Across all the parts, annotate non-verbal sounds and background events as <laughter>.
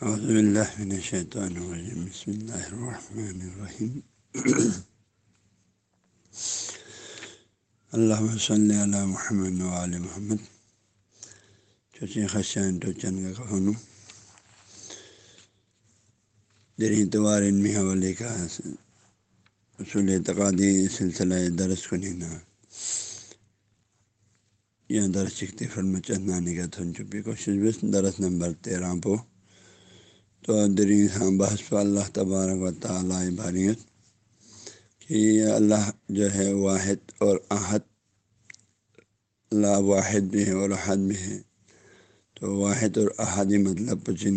اعوذ باللہ من الشیطان الرجیم بسم اللہ الرحمن الرحیم <clears throat> اللہ صلی علی محمد وعلی محمد. چوچے خشان تو چن کا کہوں دری اتوار ان حوالے کا اصول اعتقادی سلسلہ درس کو نینا یا درس چکتے فرم چندانی کا تھن چپی کوشش بس درس نمبر تیرہ پو. تو دری ہاں بحث پہ اللہ تبارک و تعالیٰ باریت کہ اللہ جو ہے واحد اور احد اللہ واحد بھی ہے اور احد بھی ہے۔ تو واحد اور احادی مطلب پچن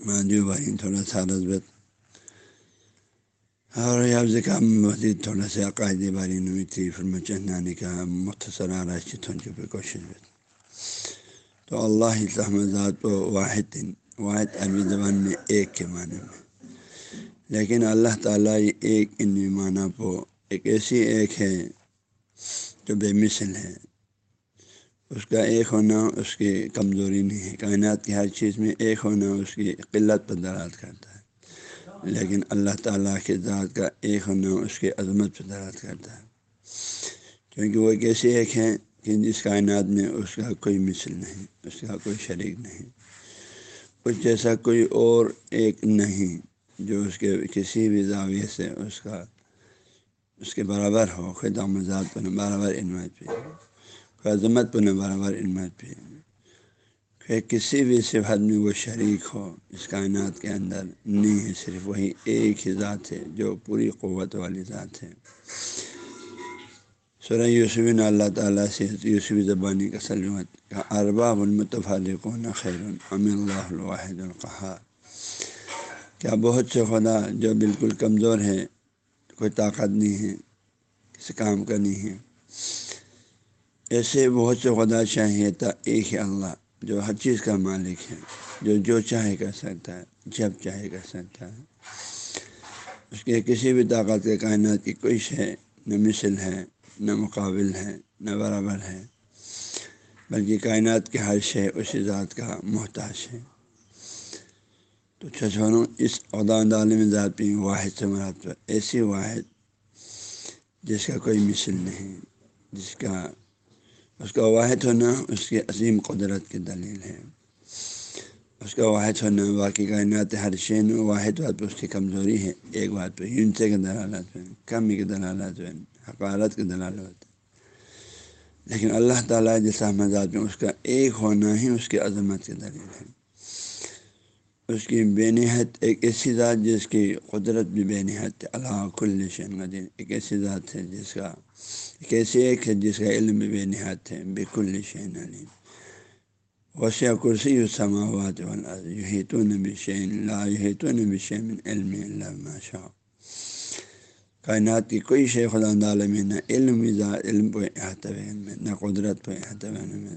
مادی ہاں جی بھائی، تھوڑا سا رضبت اور یافز کا مزید تھوڑا سا عقائدی باری نوی تھی فرم چہنانے کا مختصر آرائش تھن چپے کوشش بھی تو اللہ ذات و واحد واحد عربی زبان میں ایک کے معنی میں۔ لیکن اللہ تعالیٰ ایک ان معنی کو ایک ایسی ایک ہے جو بے مثل ہے۔ اس کا ایک ہونا اس کی کمزوری نہیں ہے۔ کائنات کی ہر چیز میں ایک ہونا اس کی قلت پر دراد کرتا ہے۔ لیکن اللہ تعالیٰ کے ذات کا ایک ہونا اس کی عظمت پر دراد کرتا ہے۔ کیونکہ وہ ایک ایسی ایک ہے کہ جس کائنات میں اس کا کوئی مثل نہیں، اس کا کوئی شریک نہیں، اس جیسا کوئی اور ایک نہیں جو اس کے کسی بھی زاویے سے اس کا، اس کے برابر ہو خود مزاد پر برابر عنمت پہ کوئی عظمت پر برابر عنمت پہ، کہ کسی بھی صفحت میں وہ شریک ہو، اس کائنات کے اندر نہیں ہے، صرف وہی ایک ہی ذات ہے جو پوری قوت والی ذات ہے۔ سورہ یوسفین اللہ تعالیٰ سے یوسفی زبانی کا سلمت ارباب المتفالقون خیر ام اللہ الواحد القحار کیا بہت سے خدا جو بالکل کمزور ہے کوئی طاقت نہیں ہے، کسی کام کا نہیں ہے۔ ایسے بہت سے خدا چاہیے تھا ایک ہی اللہ، جو ہر چیز کا مالک ہے، جو جو چاہے کر سکتا ہے، جب چاہے کر سکتا ہے۔ اس کے کسی بھی طاقت کے کائنات کی کوئی شے نہ مثل ہے۔ نہ مقابل ہے، نہ برابر ہے، بلکہ کائنات کے ہر شے اسی ذات کا محتاج ہے۔ تو اچھا چھچونوں اس عہدہ عالم ذات پہ واحد سے مراد پر ایسی واحد جس کا کوئی مثل نہیں، جس کا، اس کا واحد ہونا اس کی عظیم قدرت کی دلیل ہے۔ اس کا واحد ہونا باقی کائنات ہر شین واحد بات پہ اس کی کمزوری ہے، ایک بات پہ یونسے کے دلالت پہ کمی کے دلالت پہ حقارت کے دلال ہوتے لیکن اللہ تعالیٰ جیسا مزاج میں اس کا ایک ہونا ہی اس کی عظمت کی دلیل ہے۔ اس کی بے نہایت ایک ایسی ذات جس کی قدرت بھی بے نہایت اللہ کل شین ایک ایسی ذات ہے جس کا، ایک ایسی ایک ہے جس کا علم بھی بے نہایت ہے۔ بے شین علیم۔ وسیع کرسی السماوات والارض۔ یحیطون بشین لا یحیطون بشین علم اللہ ما شاء۔ کائنات کی کوئی شے خدا عالم نہ علم علم پہ احاطہ میں، نہ قدرت پہ احاطہ میں۔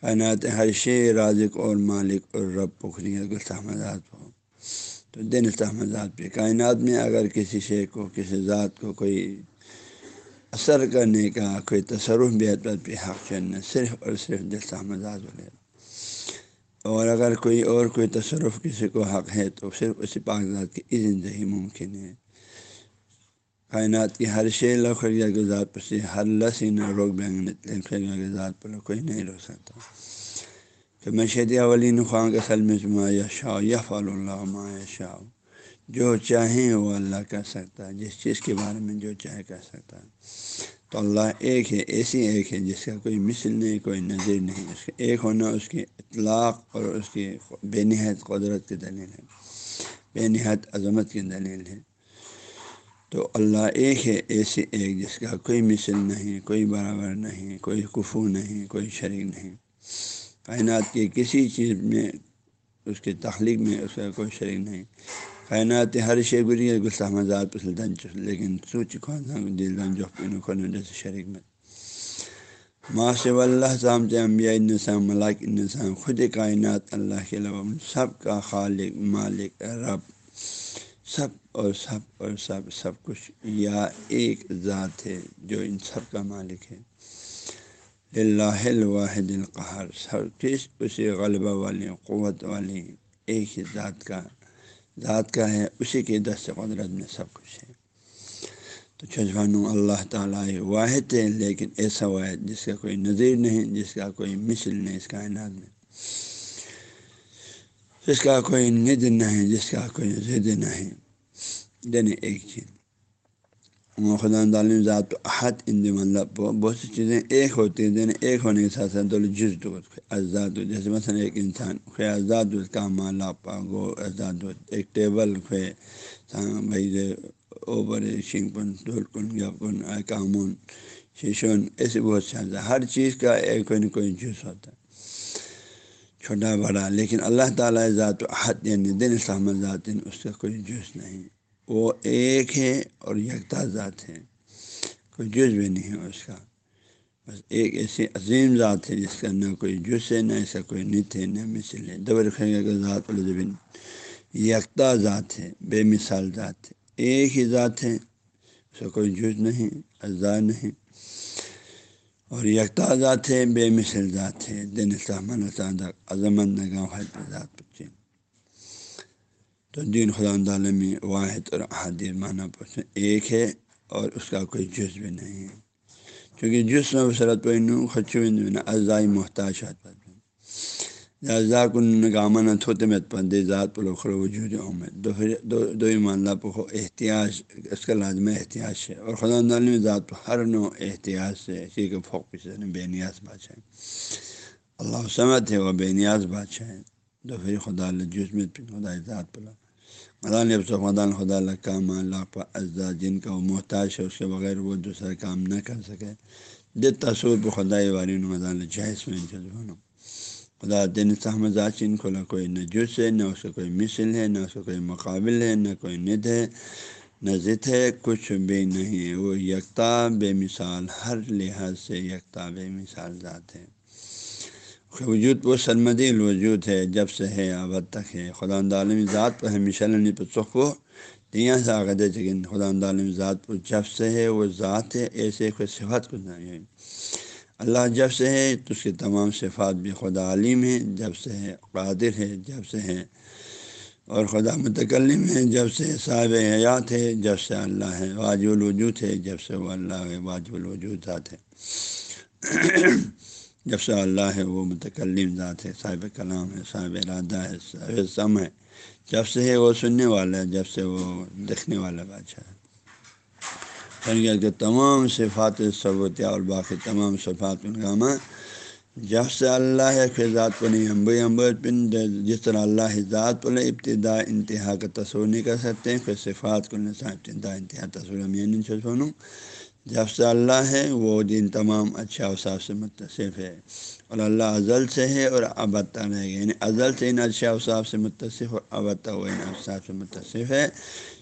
کائنات ہر شے رازق اور مالک اور رب پکھری گلتحمدات ہو تو دن استحمدات پہ۔ کائنات میں اگر کسی شے کو، کسی ذات کو کوئی اثر کرنے کا، کوئی تصرف بہتر پہ حق چلنا صرف اور صرف دل بولے اور اگر کوئی اور کوئی تصرف کسی کو حق ہے، تو صرف اسی پاک ذات کی اذن سے ہی ممکن ہے۔ کائنات کی ہر شے لوخریا کے ذات پر سے، ہر لسی نہ روک بینگ کے ذات پر کوئی نہیں روک سکتا۔ کہ میں شید اولین خواہ کے سلم میں یا شاہ، یا فال اللہ ما شاہ۔ جو چاہیں وہ اللہ کر سکتا ہے، جس چیز کے بارے میں جو چاہے کر سکتا ہے۔ تو اللہ ایک ہے، ایسی ایک ہے، جس کا کوئی مثل نہیں، کوئی نظیر نہیں۔ اس کا ایک ہونا، اس کی اطلاق اور اس کی بے نہایت قدرت کی دلیل ہے۔ بے نہایت عظمت کی دلیل ہے۔ تو اللہ ایک ہے ایسے ایک جس کا کوئی مثل نہیں، کوئی برابر نہیں، کوئی کفو نہیں، کوئی شریک نہیں۔ کائنات کی کسی چیز میں، اس کی تخلیق میں اس کا کوئی شریک نہیں۔ کائنات ہر شے گری گستہ مزاد پسند لیکن سوچ دل جو جیسے شریک میں۔ ماں سے اللہ سام سے امبیا انسام ملاک انسام خود کائنات، اللہ کے علاوہ سب کا خالق، مالک، رب، سب اور سب اور سب سب کچھ یا ایک ذات ہے جو ان سب کا مالک ہے۔ اللہ الواحد القہر سب چیز اسی غلبہ والی، قوت والی ایک ہی ذات کا ذات کا ہے، اسی کے دست قدرت میں سب کچھ ہے۔ تو چھجوانوں اللہ تعالیٰ واحد ہے، لیکن ایسا واحد جس کا کوئی نظیر نہیں، جس کا کوئی مثل نہیں، اس کائنات میں۔ جس کا کوئی ند نہیں، جس کا کوئی ضد نہیں۔ دن ایک چیز۔ خدا تعلیم ذات احد ان مطلب بہت سی چیزیں ایک ہوتی ہیں دن ایک ہونے کے ساتھ ساتھ جز آزاد جیسے مثلاً ایک انسان خے آزاد کا مالا پا گو آزاد ایک ٹیبل خے بھائی اوبر شنگ پن ڈول کن، گپ کن کامن شیشون، ایسے بہت سے ہر چیز کا ایک کوئی نہ کوئی جز ہوتا ہے۔ چھوٹا بڑا، لیکن اللہ تعالیٰ ذات و حد یعنی دن اسلام ذات، اس کا کوئی جز نہیں۔ وہ ایک ہے اور یکتا ذات ہے کوئی جز بھی نہیں ہے اس کا۔ بس ایک ایسی عظیم ذات ہے جس کا نہ کوئی جز ہے، نہ ایسا کوئی نت ہے، نہ مثل ہے۔ دبر خیگا کا ذات الزبن یکتا ذات ہے بے مثال ذات ہے ایک ہی ذات ہے اس کا کوئی جز نہیں اجزا نہیں۔ اور یکتا ذات ہے بے مثل ذات ہے دن سہمن عظمت، نگاہ ذات بچے تو دین خدا میں واحد اور حادر معنی پوچھیں ایک ہے اور اس کا کوئی جز بھی نہیں ہے۔ کیونکہ جس میں بصرت پہ خچو اجزائی محتاج اجزا کن گامن تھوتے میں پندے ذات پلو خرو وجود عمر۔ دو دو دو مانلہ پہ احتیاط اس کا لازم احتیاط ہے۔ اور خدا میں ذات ہر نو احتیاط سے اسی کے فوق پیچھے بے نیاز بادشاہ اللہ سمت ہے وہ بے نیاز بادشاہ ہے۔ دو پھر خدا جس میں خدا ذات پلا مدان مدان خدا اللہ کام، اللہ پا اجزا جن کا وہ محتاج ہے، اس کے بغیر وہ دوسرا کام نہ کر سکے۔ دت تصور پہ خدا واری مدان جائز میں جذبہ خدا دن ذاچین کو نہ کوئی نہ جس ہے، نہ اس کا کوئی مثل ہے، نہ اس کا کوئی مقابل ہے، نہ کوئی ند ہے، نہ ضد ہے، کچھ بھی نہیں۔ ہے وہ یکتا بے مثال، ہر لحاظ سے یکتا بے مثال ذات ہے۔ وجود وہ سرمدی الوجود ہے، جب سے ہے، اب تک ہے۔ خدا عالم ذات پر ہمیشہ لنی پر چخو دیا سے آگے لیکن خدا عالم ذات پر جب سے ہے، وہ ذات ہے، ایسے کوئی صفت کو نہیں ہے۔ اللہ جب سے ہے، تو اس کی تمام صفات بھی خدا عالم ہے جب سے ہے، قادر ہے، جب سے ہے، اور خدا متکلم ہے۔ جب سے صاحب حیات ہے، جب سے اللہ ہے، واجب الوجود ہے۔ جب سے وہ اللہ ہے، واجب الوجود ذات ہے۔ جب سے اللہ ہے وہ متکلم ذات ہے، صاحب کلام ہے، صاحب ارادہ ہے، صاحب سم ہے۔ جب سے ہے وہ سننے والا ہے، جب سے وہ دیکھنے والا بادشاہ ہے۔ یعنی کہ تمام صفات ثبوتیا اور باقی تمام صفات انگامہ جب سے اللہ کے ذات کو نہیں امبو امبو پن جس طرح اللہ ذات پر ابتدا، انتہا کا تصور نہیں کر سکتے، پھر صفات کو ابتدا انتہا تصور ہم یہ نہیں سنوں جب سے اللہ ہے، وہ دن تمام اچھا اوصاف سے متصف ہے۔ اور اللہ ازل سے ہے اور ابتا رہے گا یعنی ازل سے ان اچھا اوصاف سے متصف اور ابتا ہوا ان اچھا اوصاف سے متصف ہے۔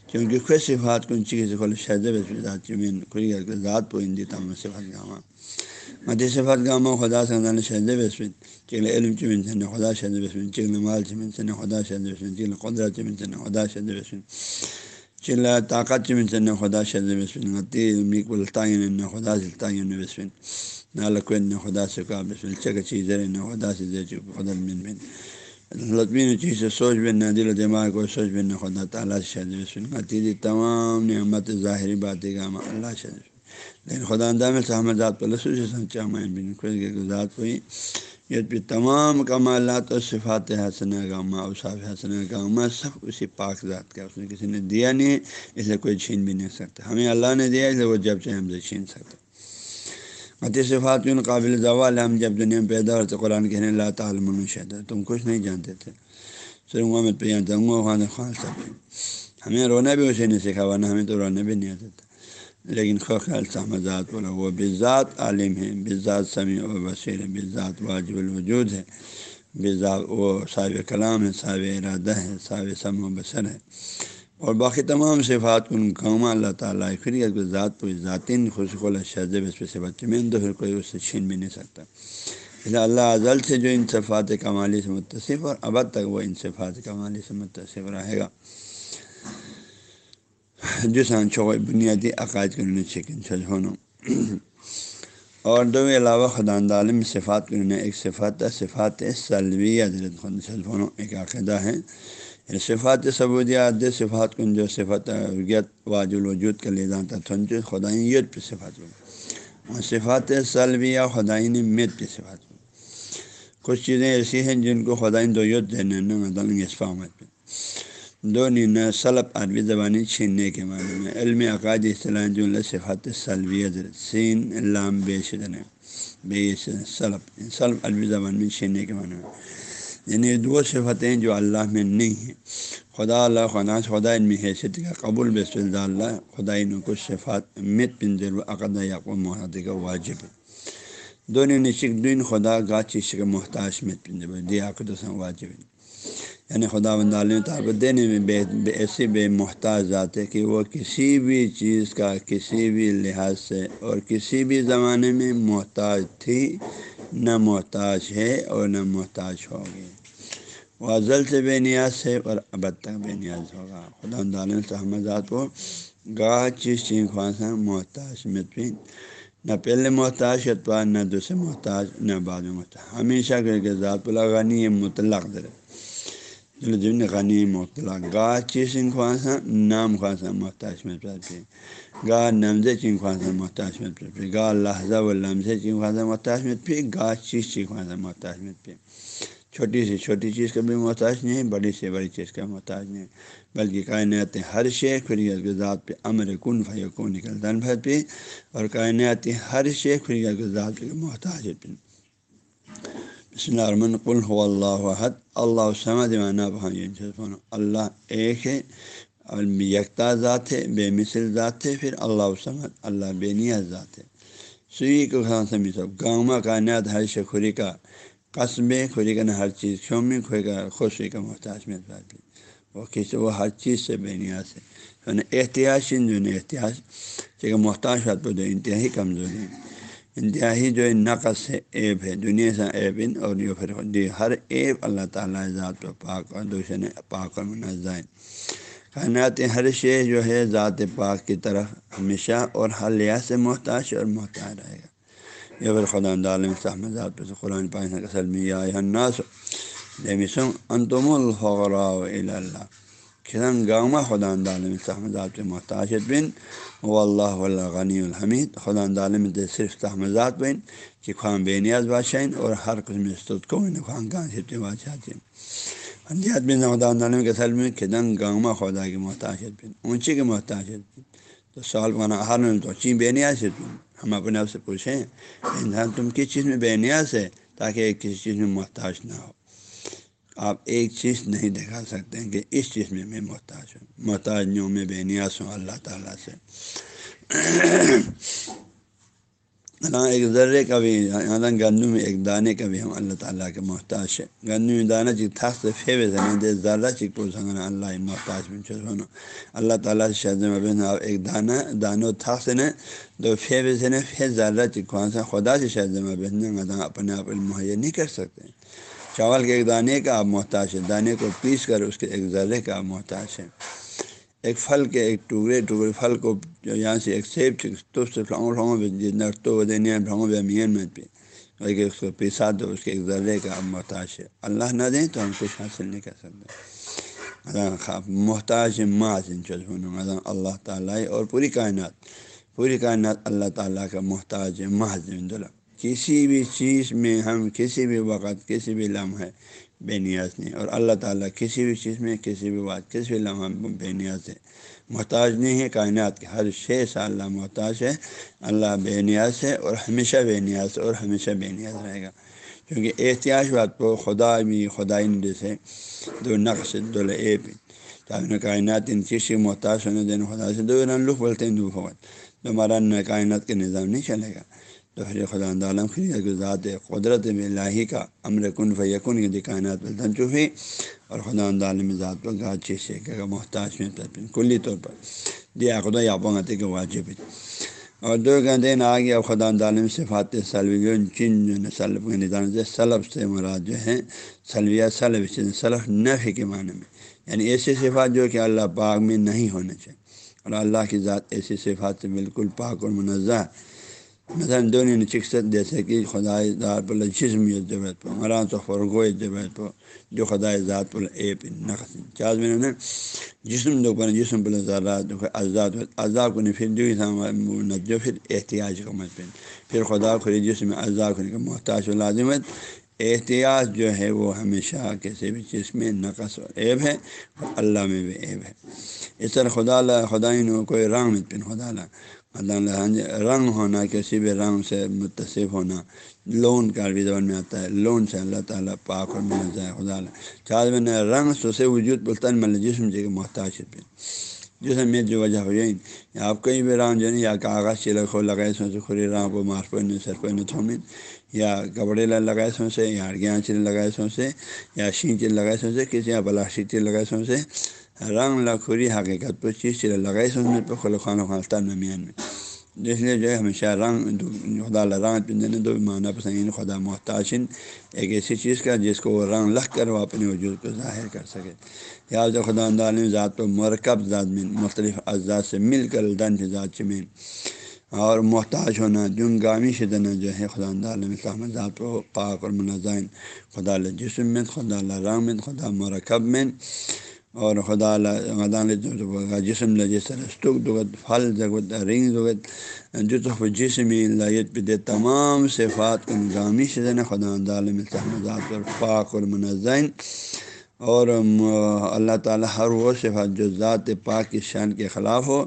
کیونکہ کوئی صفات کو چیز ذات کوئی ذات کو ہندی تام صفات گاما۔ مدی صفات گاما، خدا سے شہد بسمن چکل علم چمن سے خدا شہد بسمن چکل مال چمن سے خدا شہد بسمن چکل قدرت چمن سے خدا شہد بسمن چل طاقت چمن خدا شہد بسمن غتی مک الطاعین خدا سے تعین بسمن نہ خدا سے کا بسمن چک چیز نہ خدا سے دے چک خدا من بن لطمی چیز سے سوچ بھی نہ دل و دماغ کو سوچ بھی نہ خدا تعالیٰ سے شہد سن تیری تمام نعمت ظاہری باتیں کا اللہ شہد لیکن خدا اندام سے ہمیں ذات پر لسو سے سنچا میں بن خود ذات ہوئی یہ بھی تمام کمالات اور صفات حسن گامہ اوصاف حسن گامہ سب اسی پاک ذات کا اس نے کسی نے دیا نہیں اسے کوئی چھین بھی نہیں سکتا۔ ہمیں اللہ نے دیا اسے وہ جب چاہے ہم سے چھین سکتا مت صفات قابل زوال ہم جب دنیا میں پیدا ہوتے قرآن کہنے اللہ تعالیٰ شہد تم کچھ نہیں جانتے تھے۔ صرف محمد پہ جانتا خان خان سب ہمیں رونا بھی اسے نہیں سکھا ورنہ ہمیں تو رونا بھی نہیں آتا تھا۔ لیکن خیال سمجھات بولا وہ بذات عالم ہے بذات سمیع و بصیر ہے بذات واجب الوجود ہے بذات وہ صاحب کلام ہے، صاحب ارادہ ہے، صاحب سم و بصر ہے۔ اور باقی تمام صفات ان کام اللہ تعالیٰ پھر یہ ذات پہ ذاتین خوشی اللہ شہزب اس پہ سے بچے میں تو پھر کوئی اس سے چھین بھی نہیں سکتا۔ اس لیے اللہ ازل سے جو ان صفات کمالی سے متصف اور اب تک وہ ان صفات کمالی سے متصف رہے گا۔ جس آنچوں بنیادی عقائد کے لیے چکن سج ہونا۔ اور دو علاوہ خدا عالم صفات کو انہیں ایک صفات صفات سلویہ ایک عقیدہ ہے۔ یعنی صفات ثبوتیات صفات کن جو صفت واج الوجود کا لے جاتا تھا خدائی پہ صفات کو صفات سلویہ خدائی نے میت پہ صفات کو کچھ چیزیں ایسی ہیں جن کو خدائی دو یت دینے اسفامت پہ دو نینا سلب عربی زبانی چھیننے کے معنی میں علم عقائد اصطلاح جو صفات سلویت سین لام بے شدن بے سلب سلب عربی زبان میں چھیننے کے معنی میں یعنی دو صفتیں جو اللہ میں نہیں ہیں۔ خدا اللہ، خدا خدا ان میں حیثیت کا قبول بس اللہ، خدا ان کچھ صفات مت پنجر عقد یعقوب محرد کا واجب ہے۔ دونوں نشک دین خدا گاہ چیز کا محتاج مت پنجر دی واجب ہے۔ یعنی خدا بند عالم طاقت دینے میں بے ایسی بے محتاج ذات ہے کہ وہ کسی بھی چیز کا، کسی بھی لحاظ سے اور کسی بھی زمانے میں محتاج تھی، نہ محتاج ہے اور نہ محتاج ہوگی۔ وہ ازل سے بے نیاز ہے اور اب تک بے نیاز ہوگا۔ خدا عالم سے ذات کو گاہ، چیز، چین خواص محتاج متفین نہ پہلے محتاج اتوار نہ دوسرے محتاج، نہ بعد میں محتاج۔ ہمیشہ کر کے ذات غنی مطلق در جن غنی مطلع گاہ چیسنگ خواصاں نام خواصاں محتاج میں پہ گاہ نمز چنگ خواصاں محتاج میں پہ گاہ لہذا و لمز چنگ خواصاں محتاج میں پہ گاہ چیز چنگ خواصاں محتاج میں پہ چھوٹی سی چھوٹی چیز کا بھی محتاج نہیں ہے بڑی سے بڑی چیز کا محتاج نہیں بلکہ کائنات ہر شے خریت کے ذات پہ امر کن فیکون نکلتا بھر پہ اور کائنات ہر شے خریت کے ذات پہ محتاج پہ بسم اللہ الرحمن قل اللہ حد اللہ سمد اللہ ایک ہے یکتا ذات ہے بے مثل ذات ہے پھر اللہ سمد اللہ بے نیاز ذات ہے سوئی کو خان سمی سب گاؤں کائنات ہر سے خوری کا قصب خوری کا ہر چیز شومی کھوئے کا خوشی کا محتاج میں ذات وہ کسی وہ ہر چیز سے بے نیاز ہے احتیاط جو احتیاط کہ محتاج بات تو انتہائی کمزوری ہے انتہائی جو نقص ہے ایب ہے۔ دنیا سے ایب ان اور یہ پھر ہر ایب اللہ تعالیٰ ذات و پاک اور دوسرے پاک اور منظائن کائنات ہر شے جو ہے ذات پاک کی طرف ہمیشہ اور ہر لحاظ سے محتاج اور محتاج رہے گا۔ یہ پھر خدا عالم صاحب ذات پہ قرآن پاک اصل میں یا الناس انتم الفغراء اللہ کھن گاؤں خدا عالم صاحب ذات پہ بن و اللہ غنی الحمید خدا عالم صرف تحمزات بین کہ خواہ بے نیاز بادشاہ اور ہر قسم استد کو خواہ گاہ سے بادشاہ تھے بن خدا عالم کے سل میں کھدن گاؤں خدا کی محتاج بن اونچی کے محتاج بن تو سوال بنا ہر میں تو اونچی بے نیاز ہے تم ہم اپنے آپ سے پوچھیں انسان تم کس چیز میں بے نیاز ہے تاکہ کسی چیز میں محتاج نہ ہو آپ ایک چیز نہیں دکھا سکتے ہیں کہ اس چیز میں میں محتاج ہوں۔ محتاج نہیں ہوں میں بے نیاز ہوں اللہ تعالیٰ سے۔ ایک ذرے کا بھی یعنی گندم میں ایک دانے کا بھی ہم اللہ تعالیٰ کے محتاج ہے گندم میں دانہ چیک تھا سے فیوے دے، ذرہ چیک پور سنگنا اللہ محتاج میں چل ہونا۔ اللہ تعالیٰ سے شہد میں آپ ایک دانہ دانو تھا سے نے، دو فیوے سے نے فی ذرہ چیک خدا سے شہد میں اپنے آپ مہیا نہیں کر سکتے۔ چاول کے ایک دانے کا آپ محتاج ہے دانے کو پیس کر اس کے ایک ذرے کا آپ محتاج ہے ایک پھل کے ایک ٹکڑے ٹکڑے پھل کو جو یہاں سے ایک سیب سے جتنا مین میں پہ اس کو پیسا دو، اس کے ایک ذرے کا آپ محتاج ہے اللہ نہ دیں تو ہم کچھ حاصل نہیں کر سکتے۔ محتاج معاذ اللہ تعالیٰ اور پوری کائنات پوری کائنات اللہ تعالیٰ کا محتاج محض اللہ کسی بھی چیز میں ہم، کسی بھی وقت، کسی بھی لمحے بے نیاز نہیں۔ اور اللہ تعالیٰ کسی بھی چیز میں، کسی بھی بات کسی بھی لمحہ بے نیاز ہے۔ محتاج نہیں ہے کائنات کے۔ ہر شے سے اللہ محتاج ہے۔ اللہ بے نیاز ہے اور ہمیشہ بے نیاز اور ہمیشہ بے نیاز رہے گا۔ کیونکہ احتیاط بات کو خدا بھی خدائی جیسے دو نقش دو بھی چاہے کائنات ان چیز کی محتاج ہونے دینا خدا سے، دو لک بولتے ہیں دو فوت ہمارا کائنات کے نظام نہیں چلے گا۔ تو پھر خدا عالم خری ذات قدرت میں لاہی کا امر کن فیقن کی کائنات پر دن چوفی اور خدا عالم ذات پر گاہ چیز سے محتاج میں کلی طور پر دیا خدا یا پنگاتے کے واجب اور دو گھنٹے آ گیا خدا عالم سے فاتح سلوی چن جو سلب کے نظام سے سلب سے مراد جو ہیں، سلویہ سلب سلف نفی کے معنی میں۔ یعنی ایسی صفات جو کہ اللہ پاک میں نہیں ہونے چاہیے۔ اور اللہ کی ذات ایسی صفات سے بالکل پاک اور منظہ مثلاً دونوں چکست جیسے کہ خدا ذات پر جسم یہ ضرورت پو مران تو فرغو ضرورت پو جو خدا ذات پر اے پہ نقص چار میں نے جسم دو پر جسم پر ذرات آزاد آزاد کو پھر جو جو پھر احتیاط کو مت پہن پھر خدا خری جسم آزاد خری کا محتاج و لازمت احتیاط جو ہے وہ ہمیشہ کسی بھی چیز میں نقص و عیب ہے اور اللہ میں بھی عیب ہے۔ اس طرح خدا اللہ خدا کوئی رنگ مت پن خدا اللہ ہاں جی، رنگ ہونا، کسی بھی رنگ سے متصف ہونا، لون کا عربی زبان میں آتا ہے، لون سے اللہ تعالیٰ پاک اور مل خدا چار میں نے رنگ سوسے وجود بولتا ہے مل جسم جی کے محتاج پہ جسم میں جو وجہ ہو جائیں آپ کہیں بھی رنگ جو ہے یا کاغذ چلک ہو لگائے سو سے کھری رنگ کو مار پہ سر پہ تھومن یا کپڑے لگائے سو سے، یا ہڑگیاں چل لگائے سو سے، یا شین چل لگائے سو سے، کسی یا پلاسٹک چل لگائے سو سے رنگ لکھوری حقیقت پہ چیز چل لگائے سو پہ خل خانہ خاصان میں میان میں اس لیے جو ہے ہمیشہ رنگ خدا رنگ پندنے دو معنی پسند خدا محتاجن ایک ایسی چیز کا جس کو وہ رنگ لکھ کر وہ اپنے وجود کو ظاہر کر سکے یا جو خدا عالم ذات پر مرکب ذات میں مختلف اجزاء سے مل کر دن ذات میں اور محتاج ہونا جن گامی شدنا جو ہے خدا عالم ذات و پاک اور منظائن خدا جسم میں خدا رنگ میں خدا مرکب میں اور خدا جسم جس طرح استک دغت پھل جگت رنگ دغت جو جسم لایت پہ دے، تمام صفات کو نظامی شدن خدا عالم ذات اور پاک اور منظائن اور اللہ تعالیٰ ہر وہ صفات جو ذات پاک کی شان کے خلاف ہو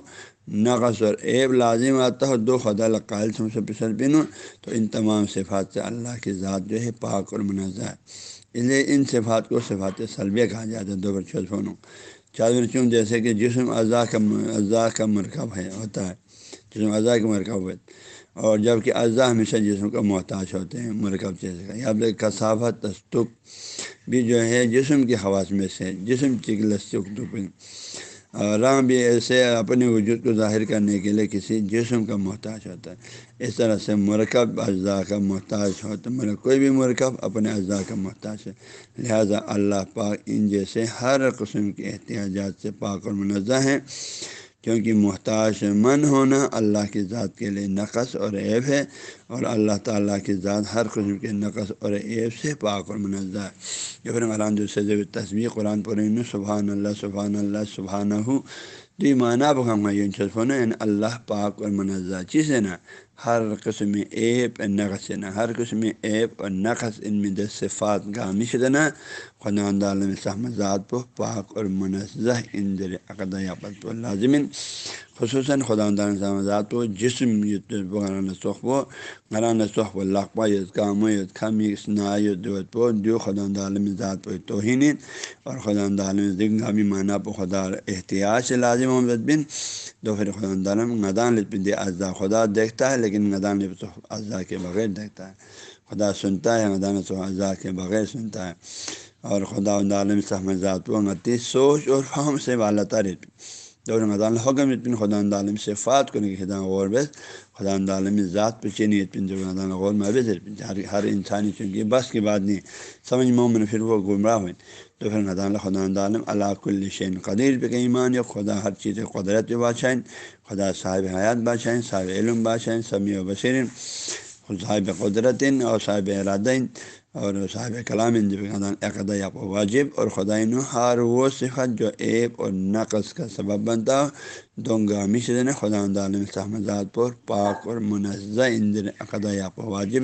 نقص اور عیب لازم آتا ہو، دو خدا قائل سے پسر بنو تو ان تمام صفات سے اللہ کی ذات جو ہے پاک اور منظہ ہے اس لیے ان صفات کو صفات سلبیہ کہا جاتا ہے دو بر چادر چار چون جیسے کہ جسم اعضاء کا اعضاء کا مرکب ہے، ہوتا ہے۔ جسم اعضاء کا مرکب ہے اور جبکہ اعضاء ہمیشہ جسم کا محتاج ہوتے ہیں، مرکب جیسے کا یا کثافت تستک بھی جو ہے جسم کی حواس میں سے، جسم چکلستک رنگ بھی ایسے اپنے وجود کو ظاہر کرنے کے لیے کسی جسم کا محتاج ہوتا ہے۔ اس طرح سے مرکب اجزاء کا محتاج ہوتا ہے کوئی بھی مرکب اپنے اجزاء کا محتاج ہے۔ لہذا اللہ پاک ان جیسے ہر قسم کے احتیاجات سے پاک اور منظہ ہیں۔ کیونکہ محتاج من ہونا اللہ کی ذات کے لیے نقص اور عیب ہے اور اللہ تعالیٰ کی ذات ہر قسم کے نقص اور عیب سے پاک اور منظہ ہے۔ یا پھر قرآن جو سے تصویر قرآن پرین سبحان اللہ سبحان اللہ، سبحانہ۔ ہوں تو یہ معنی بخم یعنی اللہ پاک اور منظہ چیز ہے نا ہر قسم ایپ نقص دینا ہر قسم ایپ اور نقص ان میں دس صفات گامش دینا خدا عالم ذات پاک اور منزہ اندر در عقدہ لازمن۔ خصوصاً خدا ذات و جسم غران صخ و غران صخ و لقبہ یت کام یت خم نا یت پو جو خدا عالم ذات پہ توہین اور خدا عالم ذنگامی معنی پہ خدا احتیاط لازم محمد بن دو پھر خدا عالم ندان لطف اجزا خدا دیکھتا ہے. لیکن ندان لطف اجزا کے بغیر دیکھتا ہے. خدا سنتا ہے. ندان تو اجزا کے بغیر سنتا ہے. اور خدا عالم صحمد ذات و غتی سوچ اور فہم سے والا تعریف دور مدان حکم اتن خدا عالم سے فات کرنے کی خدا غور بس خدا عالم ذات پہ چینی اتن جو مدان غور محبت ہر ہر انسانی چونکہ بس کی بات نہیں سمجھ مومن پھر وہ گمراہ ہوئے تو پھر ندان خدا عالم اللہ کل شین قدیر پہ ایمان یا خدا ہر چیز قدرت بادشاہ خدا صاحب حیات بادشاہ صاحب علم بادشاہ سمیع و بصیر صاحب قدرت اور صاحب ارادہ اور صاحب کلام عقدہ یا واجب، اور خدا ہر وہ صفت جو ایپ اور نقص کا سبب بنتا دونگامی شدن خدا عالم صحمد پر پاک اور منزہ اندر عقدہ یا واجب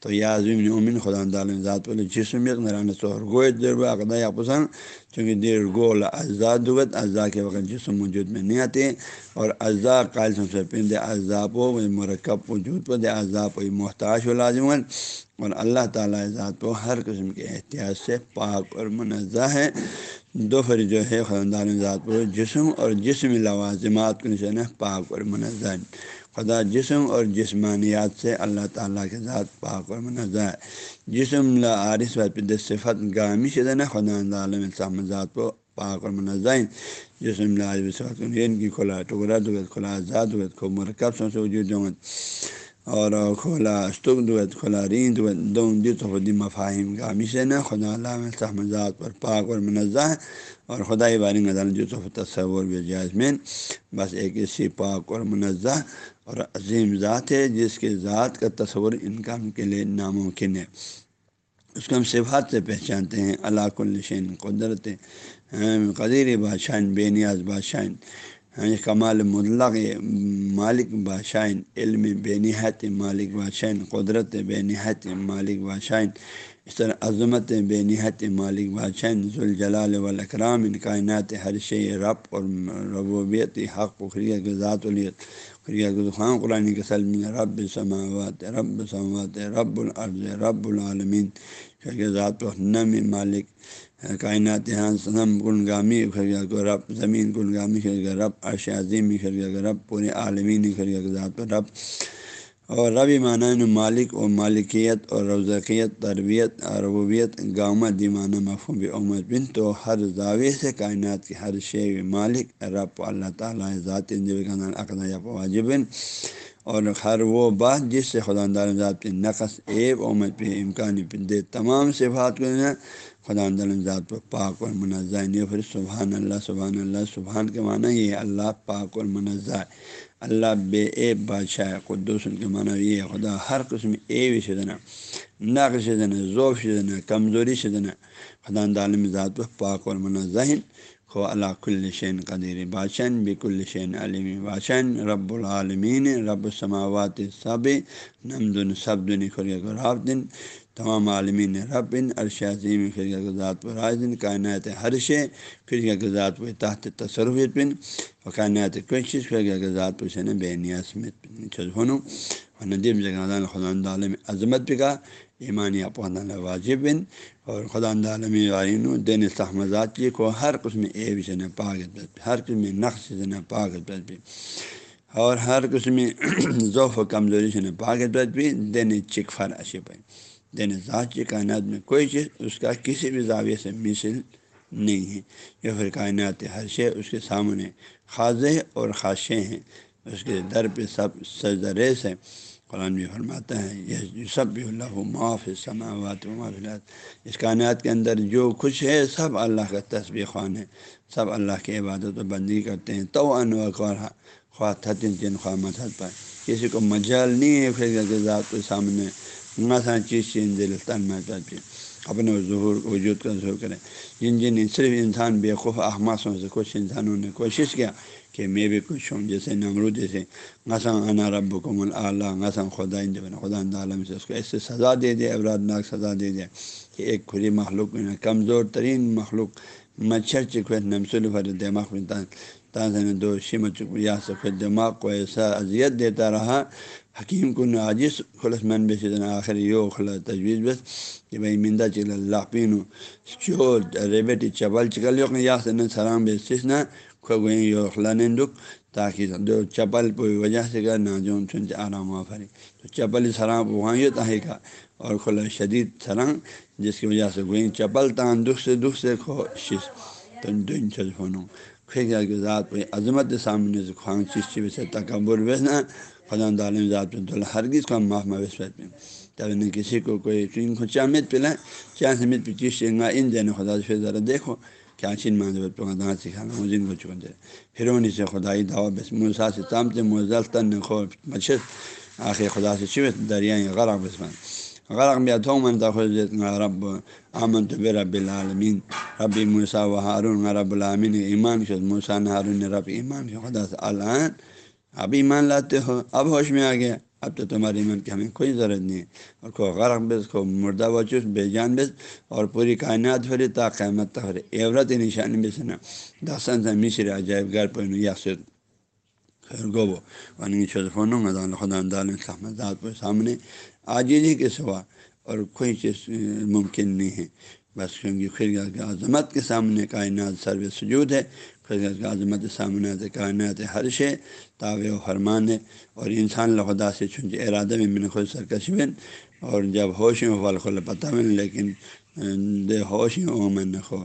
تو یا عظیم عمین خدا عالم ذات پر جسمیت نران سور گوئے در عقدہ یا پسند چونکہ دیر گول اجزاء دوت اجزاء کے وقت جسم موجود میں نہیں آتے، اور اجزاء قائل سے پند اجزاء پو مرکب وجود پر دے اجزاء پہ محتاج و لازم اور اللہ تعالیٰ ذات کو ہر قسم کے احتیاط سے پاک اور منزہ ہے۔ دو پھر جو ہے خاندان ذات پر جسم اور جسم لوازمات کو نشان ہے، پاک اور منزہ۔ خدا جسم اور جسمانیات سے اللہ تعالیٰ کے ذات پاک اور منزہ ہے۔ جسم لارث صفت گامی شدن خدا عالم ذات کو پاک اور منزہ جسم لارث کی کھلا ٹکڑا دغت کھلا ذات کو مرکب سو سے وجود اور کھولا استق دوت کھولا رین دوت دون دی تو خودی مفاہم کا سے نہ خدا علام صحمزات پر پاک اور منزہ ہے اور خدا باری نظر جو تو تصور بھی جازمین بس ایک اسی پاک اور منزہ اور عظیم ذات ہے جس کے ذات کا تصور انکام کے لیے ناممکن ہے اس کو ہم صفات سے پہچانتے ہیں اللہ کلشین قدرت قدیر بادشاہ بے نیاز بادشاہ کمال مطلق مالک بادشاہ علم بے نہایت مالک بادشاہ قدرت بے نہایت مالک بادشاہ اس طرح عظمت بے نہایت مالک بادشاہ ذوالجلال والاکرام ان کائنات ہر شے رب اور ربوبیت حق وخریہ کے ذات ولیت خریہ خان قرآن کے سلم رب سماوات رب سماوات رب العرض رب العالمین ذات و نم مالک کائنات یہاں سنم گنگامی خرگا کو رب، زمین گنگامی خرگا رب، عرش عظیم خرگا رب پورے عالمین خرگا ذات و رب۔ اور ربی معنی مالک و مالکیت اور روزقیت تربیت ربوبیت گامت دیمانہ مفہوم عمر بن تو ہر زاویے سے کائنات کی ہر شے مالک، رب اللہ تعالیٰ ذات اقدا واجب اور ہر وہ بات جس سے خدا دار ذات پہ نقص ایب امت پہ امکان پہ دے، تمام صفات کو خدا ذات پر پاک اور منزہ پھر سبحان اللہ سبحان اللہ، سبحان کے معنی یہ اللہ پاک اور منزہ اللہ بے ایب بادشاہ قدوس ان کے معنی یہ خدا ہر قسم اے شدنا نقش شدنا ذوف شدنا کمزوری شدنا خدا عالم ذات پر پاک اور منزہ خو اللہ کل شین قدیر۔ بادشاہ بک الشین علم بادشاہ رب العالمین، رب السماوات سب نمد سب دن خرگ دن۔ تمام عالمین رب ان عظیم خرگہ ذات و راجن کائنات ہر شے خرگہ ذات و تحت تصرفیت بن و کائنات کوشش خرگہ ذات و سن بے نیاس میں ہنو و ندیم جگہ خدا عالم عظمت بکا ایمانی اپن واجب بن۔ اور خدا عالم عالین دین صحمزات کی کو ہر قسم اے بھی سے پاکت ہر قسم نقش سے نہ پاکت بھی اور ہر قسم <coughs> ذوف و کمزوری سے نہ پاکت بھی دین چک فر اشے پہ دین ذات کی کائنات میں کوئی چیز اس کا کسی بھی زاویے سے مثل نہیں ہے۔ یا پھر کائنات ہر شے اس کے سامنے خاصے اور خاصے ہیں۔ اس کے در پہ سب سجدریس ہے قرآن بھی فرماتا ہے یہ سب بھی اللہ معاف سماوات و معافلات اس کائنات کے اندر جو کچھ ہے سب اللہ کا تصویر خوان ہے۔ سب اللہ کی عبادت و بندی کرتے ہیں۔ تو انواع خواہ تھتن تین خواہ مت پر۔ کسی کو مجال نہیں ہے پھر ذات کے سامنے مثلاً چیز چیز دل میں اپنے ظہور، وجود کا ظہور کریں۔ جن جن صرف انسان بےخوف احماسوں سے کچھ انسانوں نے کوشش کیا کہ میں بھی کچھ ہوں، جیسے نمرود، جیسے غساں انا رب کم اللہ غساں خدا خدا عالم سے اس کو ایسے سزا دے دے ابرادناک سزا دے دے کہ ایک کھلی مخلوق، کمزور ترین مخلوق، مچھر چکوت نمسل بھر دماغ میں تازہ دو شم چکیا سے دماغ کو ایسا اذیت دیتا رہا۔ حکیم کو ناجس خلص من بے آخر یو خلا تجویز بس کہ بھائی مندا چل اللہ پینو۔ چور ریبیٹی چپل چکل یا سلام بے سسنا کھوئیں یو خلا دکھ تاکہ دو چپل پہ وجہ سے کر نہ جو آرام آفری۔ تو چپل سرام وہاں یہ تاہے کا اور کھلا شدید سرنگ جس کی وجہ سے گوئیں چپل تان دکھ سے دکھ سے کھو شس۔ تو دن چل فنوں کھیگا کے ذات پہ عظمت سامنے سے خوان چیز چیز سے تکبر بیسنا خدا عالم ذات پہ ہرگز کو ہم معاف مویش پہ تب نے کسی کو کوئی چین کو چامت پلائیں، چاہ سمیت پہ چیز سے ان جانے خدا سے پھر ذرا دیکھو کیا چین مان پہ دان سکھانا ہوں، جن کو چکن دے۔ پھر انہیں سے خدائی دعا بس موسا سے تامتے موزل تن خو مچھر آخر خدا سے چوت دریائیں غرق بسمان غرق بھی اتھوں منتا خود رب امن تو بے رب العالمین. رب موسا و ہارون رب العامن ایمان شد. موسا ہارون رب ایمان خدا سے الان اب ایمان لاتے ہو. اب ہوش میں آ گیا اب تو تمہارے ایمان کی ہمیں کوئی ضرورت نہیں. ہے اور کو غرق بس، کو مردہ بچوس بے جان بس، اور پوری کائنات پھرے تا قیامت تفرے عبرت نشانی بس نا داسن سے مشر عجائب گھر پہ یا سر خیر گو ون فون خدا ذات پر سامنے. آج ہی کے سوا اور کوئی چیز ممکن نہیں ہے۔ بس کیونکہ خیر عظمت کے سامنے کائنات سرو سجود ہے۔ عظمت سامنے کائنات ہر شے تاب و فرمان ہے۔ اور انسان لخدا سے چنچ ارادہ میں من خود سرکش بن اور جب ہوش میں فل خل پتہ میں، لیکن دے ہوش ہوں میں نخو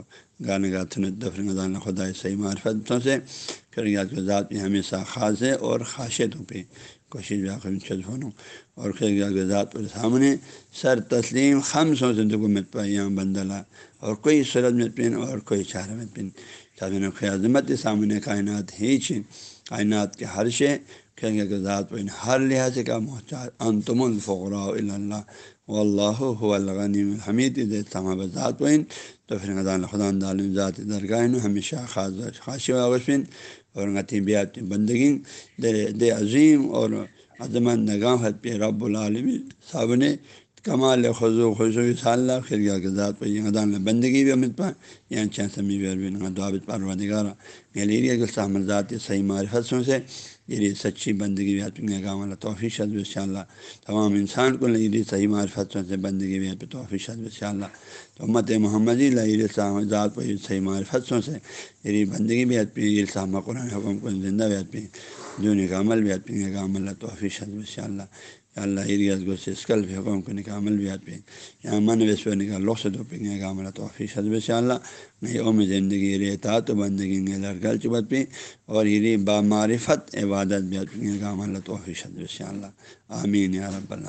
گانے گا تھن دفر خدا صحیح معرفتوں سے۔ پھر یاد کو ذات میں ہمیشہ خاص ہے اور خاصیتوں پہ۔ کوشش بھی اور خیر ذات پر سامنے سر تسلیم خم سو سے مت پائیں بندلا اور کوئی صورت میں پن اور کوئی چار میں پن چاہے خیاضمت سامنے کائنات ہی چھ کائنات کے ہر شے۔ کہ ذات پہ ہر لحاظ کا محتاج، انتم الفقرا اللہ۔ و اللہ الغنی حمید تمام ذات پین تو پھر خدا ذات درگاہ ہمیشہ خاص خاص وغیرہ اور غتی بیات بندگی دے عظیم اور عظم نگاہ پہ رب العالمی صاحب نے کمال خضو خوشو صاحب خرگاہ کے ذات پہ غدان بندگی بھی امت پائے یا چین سمی دعابت پروادگارہ سامر ذات صحیح معرفتوں سے۔ یہ سچی بندگی بھی آتی گام اللہ توفی شد شاء اللہ۔ تمام انسان کو لگی صحیح معرفتوں سے بندگی بھی پہ توفی شد شاء اللہ۔ تو مت محمدی لئی ذات پر صحیح معرفتوں سے یہ بندگی بھی آتی السلام قرآن حکم کو زندہ بھی آتی جون کا عمل بھی آتی گام اللہ توفی شد شاء اللہ۔ اللہ عیریت گو سے اسکل بھی حکم کو نکال عمل بھی آتے یا من ویس ویسو نکال لوگ سے دو پہ گا عملہ تو حفیظ حضب شاء اللہ نہیں اوم زندگی رے تا تو بندگی گے لڑکل چبت پہ اور یہ با معرفت عبادت بھی گا عملہ تو حفیظ حضب شاء اللہ آمین یا رب اللہ